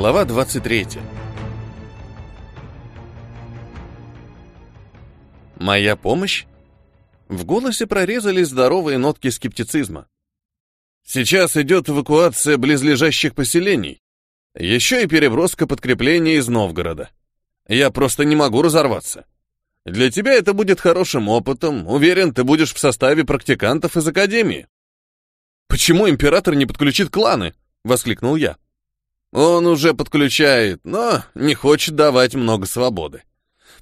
Глава 23. Моя помощь? В голосе прорезались здоровые нотки скептицизма. Сейчас идет эвакуация близлежащих поселений. Еще и переброска подкрепления из Новгорода. Я просто не могу разорваться. Для тебя это будет хорошим опытом. Уверен, ты будешь в составе практикантов из Академии. «Почему император не подключит кланы?» — воскликнул я. «Он уже подключает, но не хочет давать много свободы.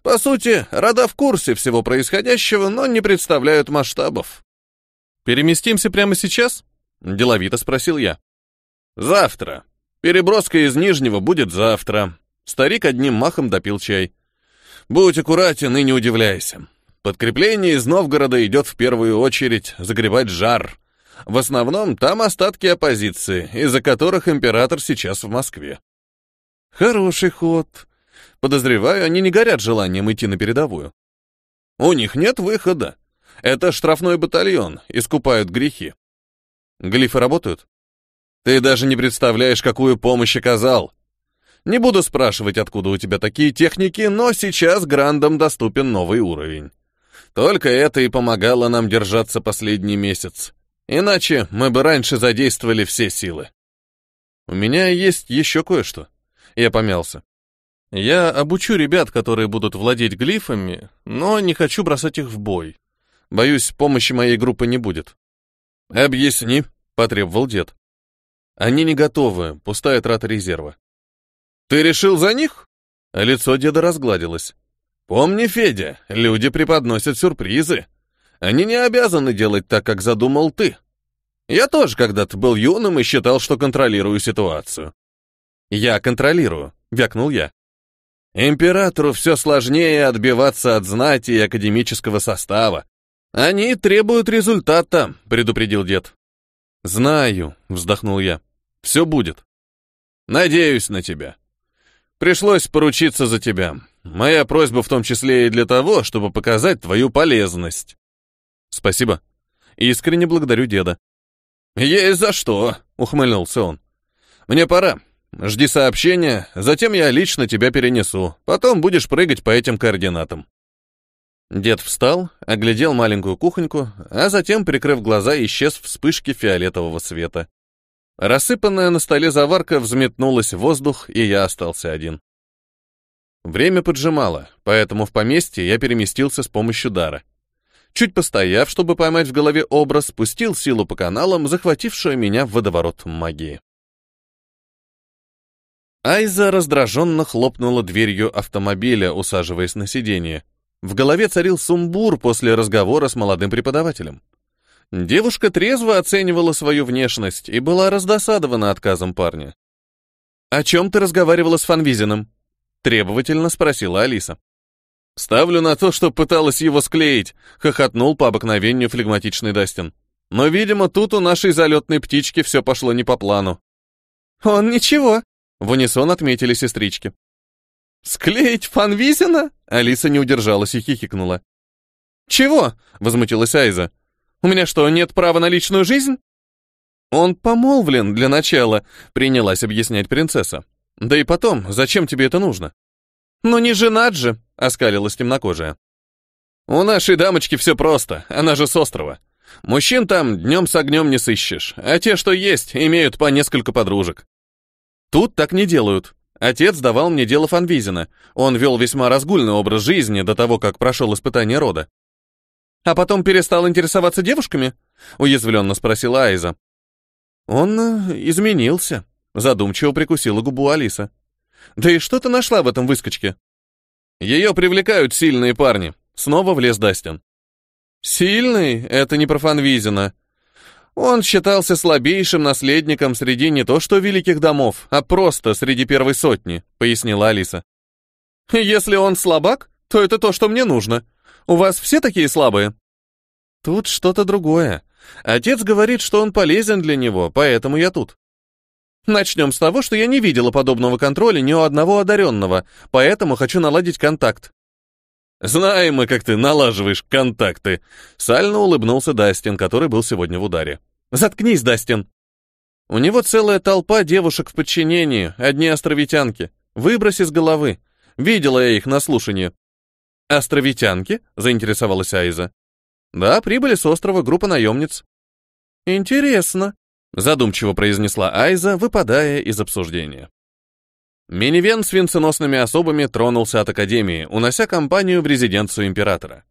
По сути, рода в курсе всего происходящего, но не представляют масштабов». «Переместимся прямо сейчас?» — деловито спросил я. «Завтра. Переброска из Нижнего будет завтра». Старик одним махом допил чай. «Будь аккуратен и не удивляйся. Подкрепление из Новгорода идет в первую очередь загребать жар» В основном там остатки оппозиции, из-за которых император сейчас в Москве. Хороший ход. Подозреваю, они не горят желанием идти на передовую. У них нет выхода. Это штрафной батальон, искупают грехи. Глифы работают? Ты даже не представляешь, какую помощь оказал. Не буду спрашивать, откуда у тебя такие техники, но сейчас Грандам доступен новый уровень. Только это и помогало нам держаться последний месяц. Иначе мы бы раньше задействовали все силы. У меня есть еще кое-что. Я помялся. Я обучу ребят, которые будут владеть глифами, но не хочу бросать их в бой. Боюсь, помощи моей группы не будет. Объясни, потребовал дед. Они не готовы, пустая трата резерва. Ты решил за них? Лицо деда разгладилось. Помни, Федя, люди преподносят сюрпризы. Они не обязаны делать так, как задумал ты. Я тоже когда-то был юным и считал, что контролирую ситуацию. Я контролирую, вякнул я. Императору все сложнее отбиваться от знати и академического состава. Они требуют результата, предупредил дед. Знаю, вздохнул я. Все будет. Надеюсь на тебя. Пришлось поручиться за тебя. Моя просьба в том числе и для того, чтобы показать твою полезность. Спасибо. Искренне благодарю деда. Есть за что, ухмыльнулся он. Мне пора. Жди сообщения, затем я лично тебя перенесу. Потом будешь прыгать по этим координатам. Дед встал, оглядел маленькую кухоньку, а затем, прикрыв глаза, исчез в вспышке фиолетового света. Рассыпанная на столе заварка взметнулась в воздух, и я остался один. Время поджимало, поэтому в поместье я переместился с помощью дара. Чуть постояв, чтобы поймать в голове образ, спустил силу по каналам, захватившую меня в водоворот магии. Айза раздраженно хлопнула дверью автомобиля, усаживаясь на сиденье. В голове царил сумбур после разговора с молодым преподавателем. Девушка трезво оценивала свою внешность и была раздосадована отказом парня. «О чем ты разговаривала с Фанвизином?» — требовательно спросила Алиса. «Ставлю на то, что пыталась его склеить», — хохотнул по обыкновению флегматичный Дастин. «Но, видимо, тут у нашей залетной птички все пошло не по плану». «Он ничего», — в унисон отметили сестрички. «Склеить фанвизина?» — Алиса не удержалась и хихикнула. «Чего?» — возмутилась Айза. «У меня что, нет права на личную жизнь?» «Он помолвлен для начала», — принялась объяснять принцесса. «Да и потом, зачем тебе это нужно?» «Ну не женат же», — оскалилась темнокожая. «У нашей дамочки все просто, она же с острова. Мужчин там днем с огнем не сыщешь, а те, что есть, имеют по несколько подружек. Тут так не делают. Отец давал мне дело Фанвизина. Он вел весьма разгульный образ жизни до того, как прошел испытание рода. «А потом перестал интересоваться девушками?» — уязвленно спросила Айза. «Он э, изменился», — задумчиво прикусила губу Алиса. «Да и что ты нашла в этом выскочке?» «Ее привлекают сильные парни», — снова влез Дастин. «Сильный — это не про Фанвизина. Он считался слабейшим наследником среди не то что великих домов, а просто среди первой сотни», — пояснила Алиса. «Если он слабак, то это то, что мне нужно. У вас все такие слабые?» «Тут что-то другое. Отец говорит, что он полезен для него, поэтому я тут». Начнем с того, что я не видела подобного контроля ни у одного одаренного, поэтому хочу наладить контакт. Знаем мы, как ты налаживаешь контакты. Сально улыбнулся Дастин, который был сегодня в ударе. Заткнись, Дастин. У него целая толпа девушек в подчинении, одни островитянки. Выбрось из головы. Видела я их на слушании. «Островитянки?» — заинтересовалась Айза. «Да, прибыли с острова группа наемниц». «Интересно», — задумчиво произнесла Айза, выпадая из обсуждения. Минивен с венценосными особами тронулся от Академии, унося компанию в резиденцию императора.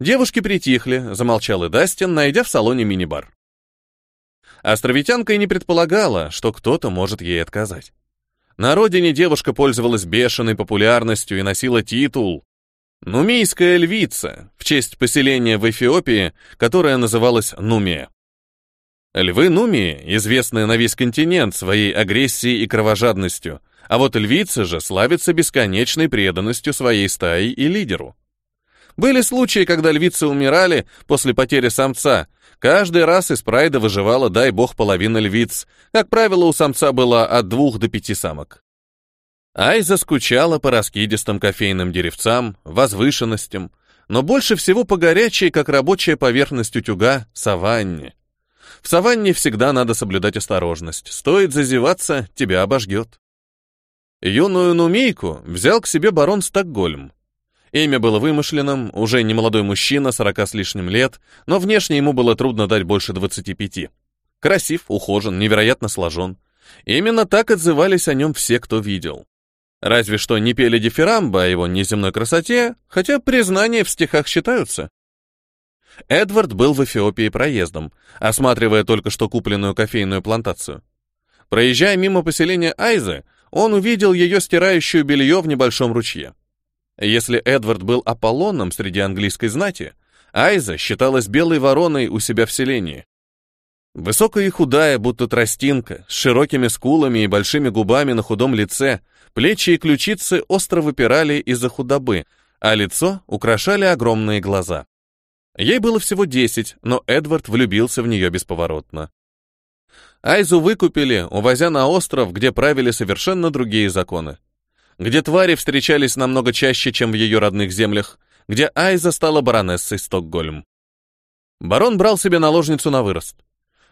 Девушки притихли, замолчал и Дастин, найдя в салоне мини-бар. Островитянка и не предполагала, что кто-то может ей отказать. На родине девушка пользовалась бешеной популярностью и носила титул «Нумийская львица» в честь поселения в Эфиопии, которое называлось Нумия. Львы Нумии, известные на весь континент своей агрессией и кровожадностью, а вот львица же славится бесконечной преданностью своей стаи и лидеру. Были случаи, когда львицы умирали после потери самца. Каждый раз из прайда выживала, дай бог, половина львиц. Как правило, у самца было от двух до пяти самок. Айза скучала по раскидистым кофейным деревцам, возвышенностям, но больше всего по горячей, как рабочая поверхность утюга, саванне. В саванне всегда надо соблюдать осторожность. Стоит зазеваться, тебя обожгет. Юную нумейку взял к себе барон Стокгольм. Имя было вымышленным, уже не молодой мужчина, сорока с лишним лет, но внешне ему было трудно дать больше двадцати пяти. Красив, ухожен, невероятно сложен. Именно так отзывались о нем все, кто видел. Разве что не пели дифирамбы о его неземной красоте, хотя признания в стихах считаются. Эдвард был в Эфиопии проездом, осматривая только что купленную кофейную плантацию. Проезжая мимо поселения Айзы, он увидел ее стирающую белье в небольшом ручье. Если Эдвард был Аполлоном среди английской знати, Айза считалась белой вороной у себя в селении. Высокая и худая, будто тростинка, с широкими скулами и большими губами на худом лице, плечи и ключицы остро выпирали из-за худобы, а лицо украшали огромные глаза. Ей было всего десять, но Эдвард влюбился в нее бесповоротно. Айзу выкупили, увозя на остров, где правили совершенно другие законы где твари встречались намного чаще, чем в ее родных землях, где Айза стала баронессой Стокгольм. Барон брал себе наложницу на вырост.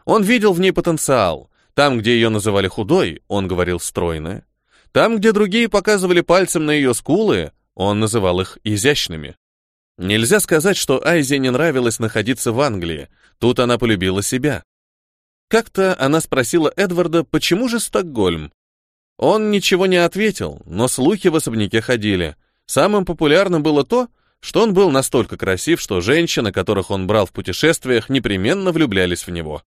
Он видел в ней потенциал. Там, где ее называли худой, он говорил стройная. Там, где другие показывали пальцем на ее скулы, он называл их изящными. Нельзя сказать, что Айзе не нравилось находиться в Англии. Тут она полюбила себя. Как-то она спросила Эдварда, почему же Стокгольм? Он ничего не ответил, но слухи в особняке ходили. Самым популярным было то, что он был настолько красив, что женщины, которых он брал в путешествиях, непременно влюблялись в него.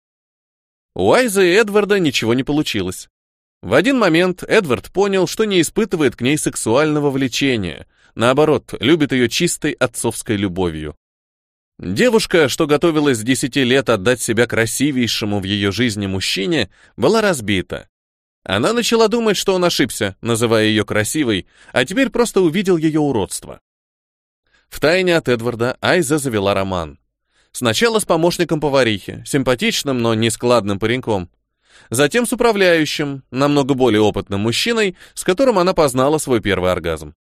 У Айза и Эдварда ничего не получилось. В один момент Эдвард понял, что не испытывает к ней сексуального влечения, наоборот, любит ее чистой отцовской любовью. Девушка, что готовилась с десяти лет отдать себя красивейшему в ее жизни мужчине, была разбита. Она начала думать, что он ошибся, называя ее красивой, а теперь просто увидел ее уродство. Втайне от Эдварда Айза завела роман. Сначала с помощником поварихи, симпатичным, но нескладным пареньком. Затем с управляющим, намного более опытным мужчиной, с которым она познала свой первый оргазм.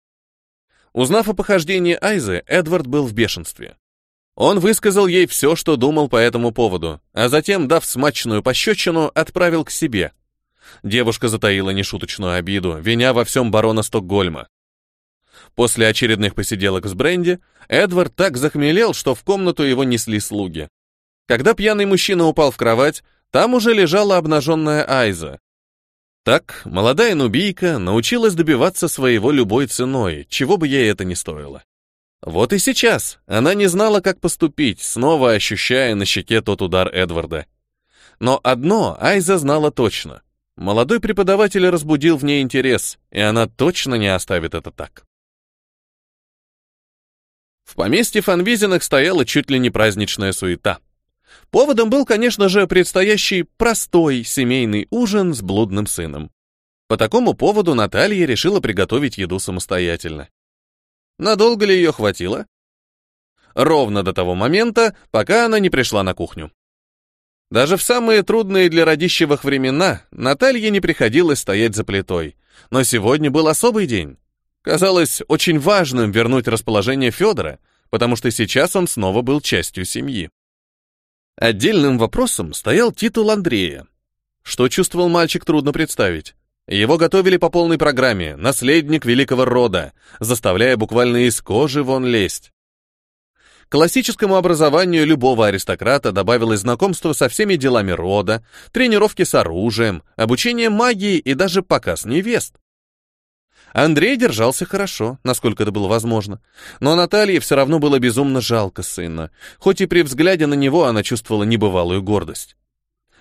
Узнав о похождении Айзы, Эдвард был в бешенстве. Он высказал ей все, что думал по этому поводу, а затем, дав смачную пощечину, отправил к себе — Девушка затаила нешуточную обиду, виня во всем барона Стокгольма. После очередных посиделок с Бренди, Эдвард так захмелел, что в комнату его несли слуги. Когда пьяный мужчина упал в кровать, там уже лежала обнаженная Айза. Так, молодая нубийка научилась добиваться своего любой ценой, чего бы ей это ни стоило. Вот и сейчас она не знала, как поступить, снова ощущая на щеке тот удар Эдварда. Но одно Айза знала точно. Молодой преподаватель разбудил в ней интерес, и она точно не оставит это так. В поместье Фанвизиных стояла чуть ли не праздничная суета. Поводом был, конечно же, предстоящий простой семейный ужин с блудным сыном. По такому поводу Наталья решила приготовить еду самостоятельно. Надолго ли ее хватило? Ровно до того момента, пока она не пришла на кухню. Даже в самые трудные для родищевых времена Наталье не приходилось стоять за плитой. Но сегодня был особый день. Казалось очень важным вернуть расположение Федора, потому что сейчас он снова был частью семьи. Отдельным вопросом стоял титул Андрея. Что чувствовал мальчик, трудно представить. Его готовили по полной программе, наследник великого рода, заставляя буквально из кожи вон лезть. К классическому образованию любого аристократа добавилось знакомство со всеми делами рода, тренировки с оружием, обучение магии и даже показ невест. Андрей держался хорошо, насколько это было возможно, но Наталье все равно было безумно жалко сына, хоть и при взгляде на него она чувствовала небывалую гордость.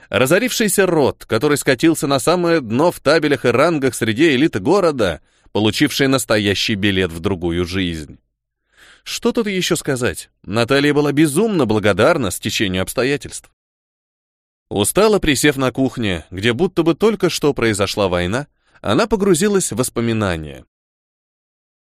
Разорившийся род, который скатился на самое дно в табелях и рангах среди элиты города, получивший настоящий билет в другую жизнь. Что тут еще сказать? Наталья была безумно благодарна стечению обстоятельств. Устало присев на кухне, где будто бы только что произошла война, она погрузилась в воспоминания.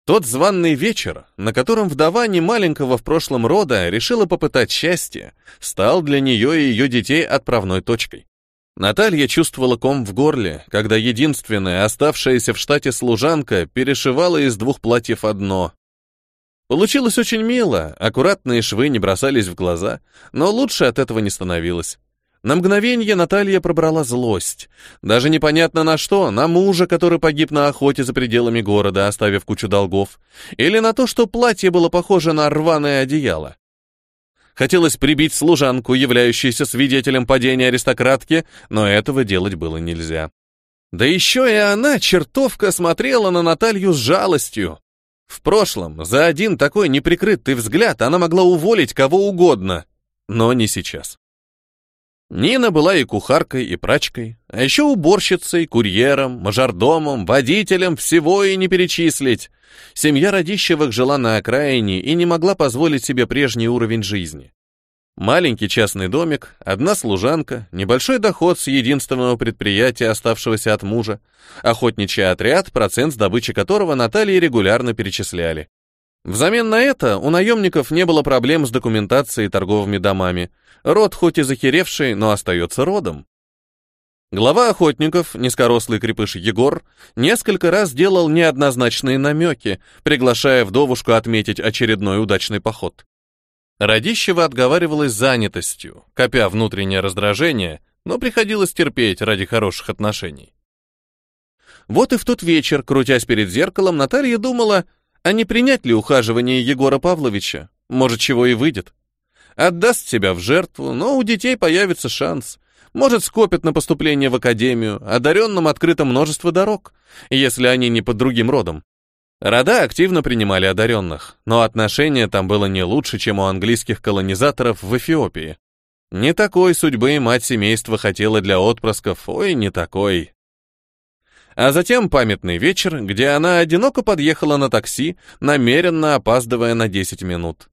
Тот званный вечер, на котором вдова немаленького в прошлом рода решила попытать счастье, стал для нее и ее детей отправной точкой. Наталья чувствовала ком в горле, когда единственная оставшаяся в штате служанка перешивала из двух платьев одно. Получилось очень мило, аккуратные швы не бросались в глаза, но лучше от этого не становилось. На мгновение Наталья пробрала злость. Даже непонятно на что, на мужа, который погиб на охоте за пределами города, оставив кучу долгов, или на то, что платье было похоже на рваное одеяло. Хотелось прибить служанку, являющуюся свидетелем падения аристократки, но этого делать было нельзя. Да еще и она, чертовка, смотрела на Наталью с жалостью. В прошлом, за один такой неприкрытый взгляд, она могла уволить кого угодно, но не сейчас. Нина была и кухаркой, и прачкой, а еще уборщицей, курьером, мажордомом, водителем, всего и не перечислить. Семья Радищевых жила на окраине и не могла позволить себе прежний уровень жизни. Маленький частный домик, одна служанка, небольшой доход с единственного предприятия, оставшегося от мужа, охотничий отряд, процент с добычи которого Наталье регулярно перечисляли. Взамен на это у наемников не было проблем с документацией и торговыми домами. Род хоть и захеревший, но остается родом. Глава охотников, низкорослый крепыш Егор, несколько раз делал неоднозначные намеки, приглашая вдовушку отметить очередной удачный поход. Радищева отговаривалась занятостью, копя внутреннее раздражение, но приходилось терпеть ради хороших отношений. Вот и в тот вечер, крутясь перед зеркалом, Наталья думала — а не принять ли ухаживание Егора Павловича? Может, чего и выйдет. Отдаст себя в жертву, но у детей появится шанс. Может, скопят на поступление в академию, одаренным открыто множество дорог, если они не под другим родом. Рода активно принимали одаренных, но отношение там было не лучше, чем у английских колонизаторов в Эфиопии. Не такой судьбы мать семейства хотела для отпрысков, ой, не такой. А затем памятный вечер, где она одиноко подъехала на такси, намеренно опаздывая на 10 минут.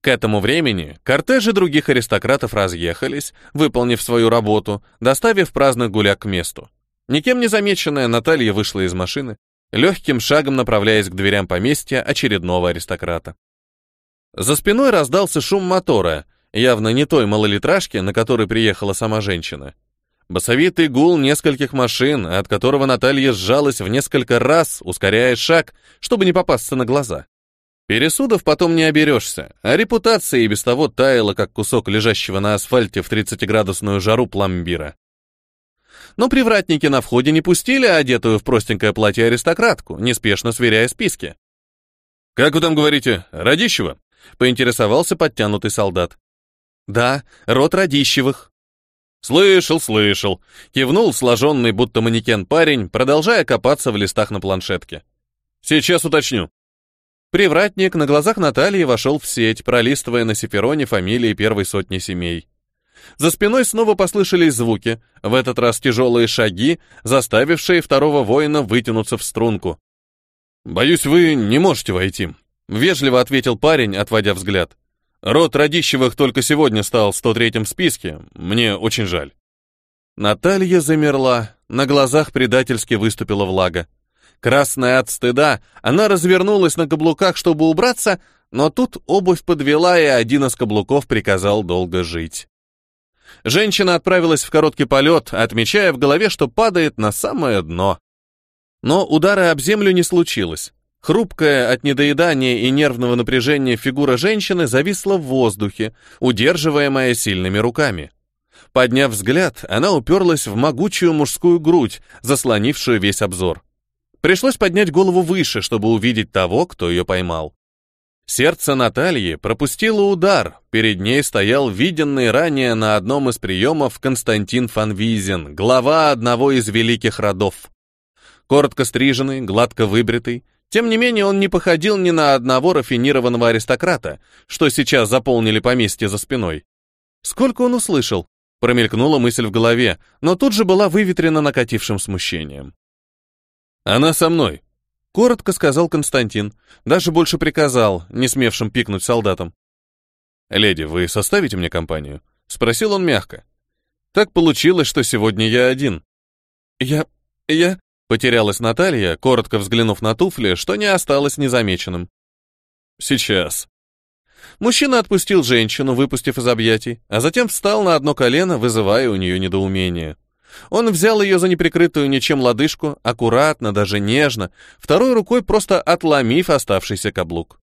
К этому времени кортежи других аристократов разъехались, выполнив свою работу, доставив праздных гуляк к месту. Никем не замеченная Наталья вышла из машины, легким шагом направляясь к дверям поместья очередного аристократа. За спиной раздался шум мотора, явно не той малолитражки, на которой приехала сама женщина. Басовитый гул нескольких машин, от которого Наталья сжалась в несколько раз, ускоряя шаг, чтобы не попасться на глаза. Пересудов потом не оберешься, а репутация и без того таяла, как кусок лежащего на асфальте в 30-градусную жару пломбира. Но привратники на входе не пустили одетую в простенькое платье аристократку, неспешно сверяя списки. «Как вы там говорите, Радищева?» — поинтересовался подтянутый солдат. «Да, род Радищевых», «Слышал, слышал», — кивнул сложенный, будто манекен парень, продолжая копаться в листах на планшетке. «Сейчас уточню». Привратник на глазах Натальи вошел в сеть, пролистывая на сифероне фамилии первой сотни семей. За спиной снова послышались звуки, в этот раз тяжелые шаги, заставившие второго воина вытянуться в струнку. «Боюсь, вы не можете войти», — вежливо ответил парень, отводя взгляд. Род Радищевых только сегодня стал 103-м в списке. Мне очень жаль. Наталья замерла, на глазах предательски выступила влага. Красная от стыда, она развернулась на каблуках, чтобы убраться, но тут обувь подвела, и один из каблуков приказал долго жить. Женщина отправилась в короткий полет, отмечая в голове, что падает на самое дно. Но удара об землю не случилось. Хрупкая от недоедания и нервного напряжения фигура женщины зависла в воздухе, удерживаемая сильными руками. Подняв взгляд, она уперлась в могучую мужскую грудь, заслонившую весь обзор. Пришлось поднять голову выше, чтобы увидеть того, кто ее поймал. Сердце Натальи пропустило удар, перед ней стоял виденный ранее на одном из приемов Константин Фанвизин, глава одного из великих родов. Коротко стриженный, гладко выбритый, тем не менее он не походил ни на одного рафинированного аристократа, что сейчас заполнили поместье за спиной. Сколько он услышал? Промелькнула мысль в голове, но тут же была выветрена накатившим смущением. «Она со мной», — коротко сказал Константин, даже больше приказал, не смевшим пикнуть солдатам. «Леди, вы составите мне компанию?» — спросил он мягко. «Так получилось, что сегодня я один». «Я... я...» — потерялась Наталья, коротко взглянув на туфли, что не осталось незамеченным. «Сейчас», Мужчина отпустил женщину, выпустив из объятий, а затем встал на одно колено, вызывая у нее недоумение. Он взял ее за неприкрытую ничем лодыжку, аккуратно, даже нежно, второй рукой просто отломив оставшийся каблук.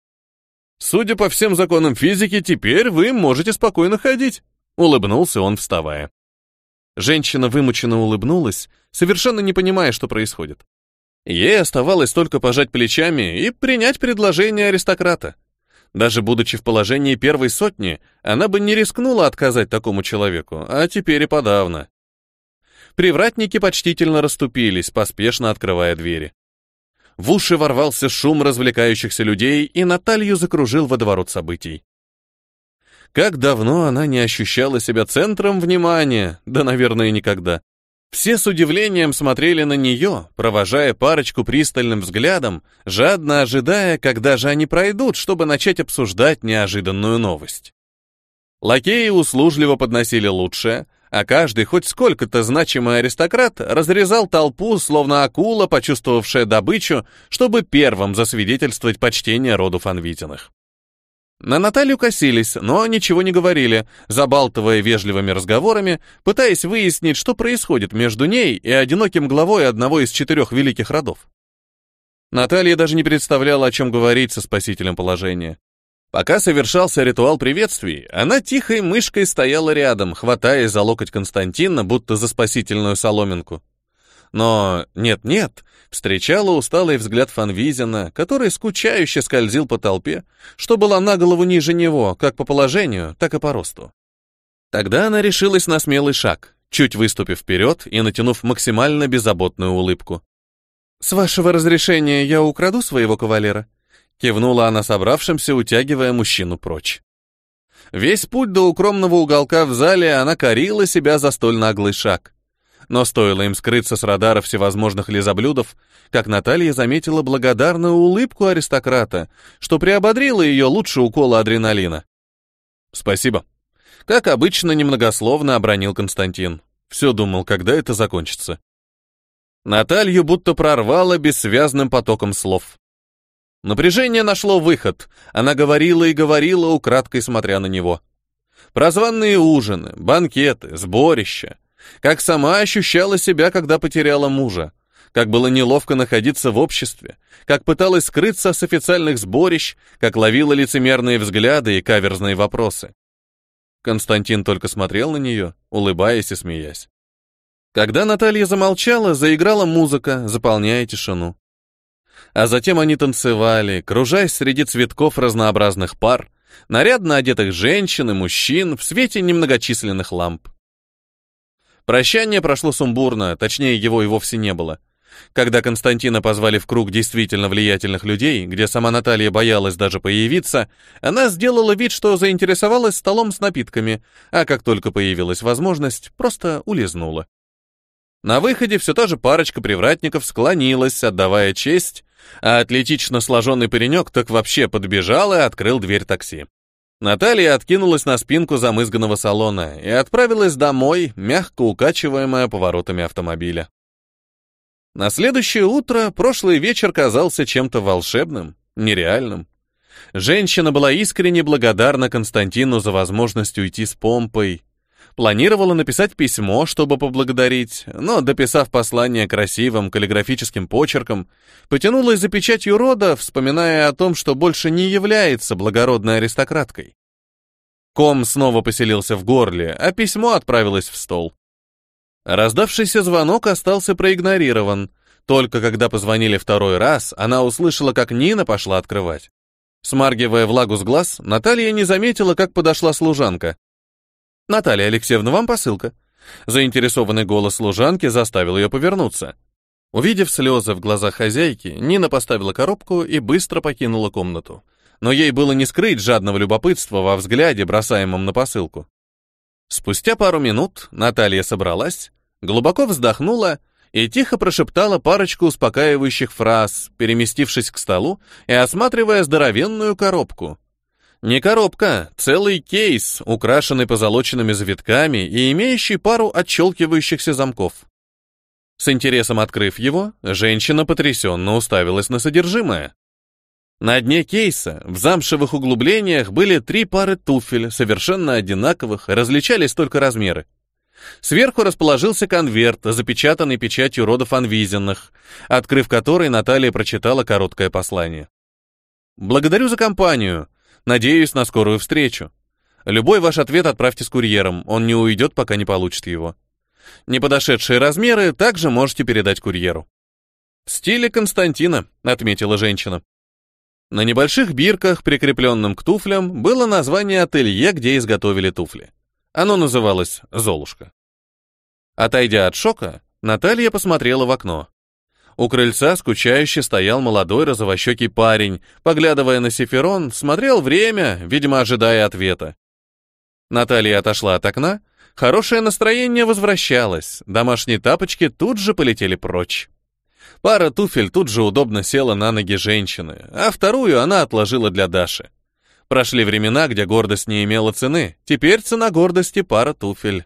«Судя по всем законам физики, теперь вы можете спокойно ходить», — улыбнулся он, вставая. Женщина вымученно улыбнулась, совершенно не понимая, что происходит. Ей оставалось только пожать плечами и принять предложение аристократа. Даже будучи в положении первой сотни, она бы не рискнула отказать такому человеку, а теперь и подавно. Привратники почтительно расступились, поспешно открывая двери. В уши ворвался шум развлекающихся людей, и Наталью закружил водоворот событий. Как давно она не ощущала себя центром внимания, да, наверное, никогда. Все с удивлением смотрели на нее, провожая парочку пристальным взглядом, жадно ожидая, когда же они пройдут, чтобы начать обсуждать неожиданную новость. Лакеи услужливо подносили лучшее, а каждый хоть сколько-то значимый аристократ разрезал толпу, словно акула, почувствовавшая добычу, чтобы первым засвидетельствовать почтение роду Фанвитиных. На Наталью косились, но ничего не говорили, забалтывая вежливыми разговорами, пытаясь выяснить, что происходит между ней и одиноким главой одного из четырех великих родов. Наталья даже не представляла, о чем говорить со спасителем положения. Пока совершался ритуал приветствий, она тихой мышкой стояла рядом, хватаясь за локоть Константина, будто за спасительную соломинку. Но нет-нет, встречала усталый взгляд Фанвизина, который скучающе скользил по толпе, что была на голову ниже него, как по положению, так и по росту. Тогда она решилась на смелый шаг, чуть выступив вперед и натянув максимально беззаботную улыбку. «С вашего разрешения я украду своего кавалера?» Кивнула она собравшимся, утягивая мужчину прочь. Весь путь до укромного уголка в зале она корила себя за столь наглый шаг. Но стоило им скрыться с радара всевозможных лизоблюдов, как Наталья заметила благодарную улыбку аристократа, что приободрило ее лучше укола адреналина. «Спасибо». Как обычно, немногословно обронил Константин. Все думал, когда это закончится. Наталью будто прорвало бессвязным потоком слов. Напряжение нашло выход. Она говорила и говорила, украдкой смотря на него. Прозванные ужины, банкеты, сборища, как сама ощущала себя, когда потеряла мужа. Как было неловко находиться в обществе. Как пыталась скрыться с официальных сборищ. Как ловила лицемерные взгляды и каверзные вопросы. Константин только смотрел на нее, улыбаясь и смеясь. Когда Наталья замолчала, заиграла музыка, заполняя тишину. А затем они танцевали, кружась среди цветков разнообразных пар, нарядно одетых женщин и мужчин в свете немногочисленных ламп. Прощание прошло сумбурно, точнее, его и вовсе не было. Когда Константина позвали в круг действительно влиятельных людей, где сама Наталья боялась даже появиться, она сделала вид, что заинтересовалась столом с напитками, а как только появилась возможность, просто улизнула. На выходе все та же парочка привратников склонилась, отдавая честь, а атлетично сложенный паренек так вообще подбежал и открыл дверь такси. Наталья откинулась на спинку замызганного салона и отправилась домой, мягко укачиваемая поворотами автомобиля. На следующее утро прошлый вечер казался чем-то волшебным, нереальным. Женщина была искренне благодарна Константину за возможность уйти с помпой. Планировала написать письмо, чтобы поблагодарить, но, дописав послание красивым каллиграфическим почерком, потянулась за печатью рода, вспоминая о том, что больше не является благородной аристократкой. Ком снова поселился в горле, а письмо отправилось в стол. Раздавшийся звонок остался проигнорирован. Только когда позвонили второй раз, она услышала, как Нина пошла открывать. Смаргивая влагу с глаз, Наталья не заметила, как подошла служанка. «Наталья Алексеевна, вам посылка». Заинтересованный голос служанки заставил ее повернуться. Увидев слезы в глазах хозяйки, Нина поставила коробку и быстро покинула комнату. Но ей было не скрыть жадного любопытства во взгляде, бросаемом на посылку. Спустя пару минут Наталья собралась, глубоко вздохнула и тихо прошептала парочку успокаивающих фраз, переместившись к столу и осматривая здоровенную коробку. Не коробка, целый кейс, украшенный позолоченными завитками и имеющий пару отщелкивающихся замков. С интересом открыв его, женщина потрясенно уставилась на содержимое. На дне кейса в замшевых углублениях были три пары туфель, совершенно одинаковых, различались только размеры. Сверху расположился конверт, запечатанный печатью родов Анвизенных, открыв который, Наталья прочитала короткое послание. «Благодарю за компанию. Надеюсь на скорую встречу. Любой ваш ответ отправьте с курьером, он не уйдет, пока не получит его. Неподошедшие размеры также можете передать курьеру. В стиле Константина, отметила женщина. На небольших бирках, прикрепленным к туфлям, было название ателье, где изготовили туфли. Оно называлось «Золушка». Отойдя от шока, Наталья посмотрела в окно. У крыльца скучающе стоял молодой розовощекий парень, поглядывая на Сеферон, смотрел время, видимо, ожидая ответа. Наталья отошла от окна Хорошее настроение возвращалось, домашние тапочки тут же полетели прочь. Пара туфель тут же удобно села на ноги женщины, а вторую она отложила для Даши. Прошли времена, где гордость не имела цены, теперь цена гордости — пара туфель.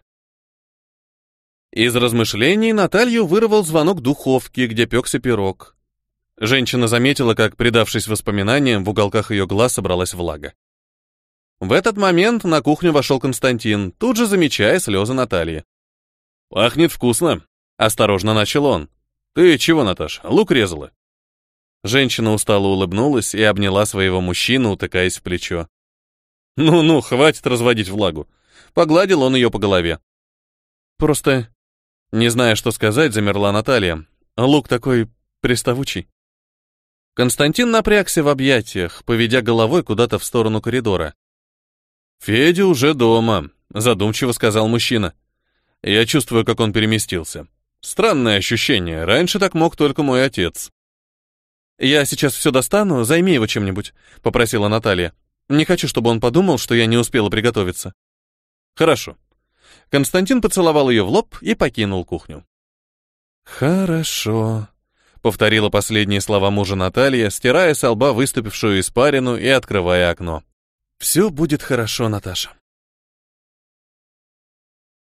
Из размышлений Наталью вырвал звонок духовки, где пекся пирог. Женщина заметила, как, предавшись воспоминаниям, в уголках ее глаз собралась влага. В этот момент на кухню вошел Константин, тут же замечая слезы Натальи. «Пахнет вкусно», — осторожно начал он. «Ты чего, Наташ, лук резала?» Женщина устало улыбнулась и обняла своего мужчину, утыкаясь в плечо. «Ну-ну, хватит разводить влагу». Погладил он ее по голове. «Просто...» Не зная, что сказать, замерла Наталья. Лук такой приставучий. Константин напрягся в объятиях, поведя головой куда-то в сторону коридора. «Федя уже дома», — задумчиво сказал мужчина. «Я чувствую, как он переместился. Странное ощущение, раньше так мог только мой отец». «Я сейчас все достану, займи его чем-нибудь», — попросила Наталья. «Не хочу, чтобы он подумал, что я не успела приготовиться». «Хорошо». Константин поцеловал ее в лоб и покинул кухню. «Хорошо», — повторила последние слова мужа Наталья, стирая с лба выступившую испарину и открывая окно. Все будет хорошо, Наташа.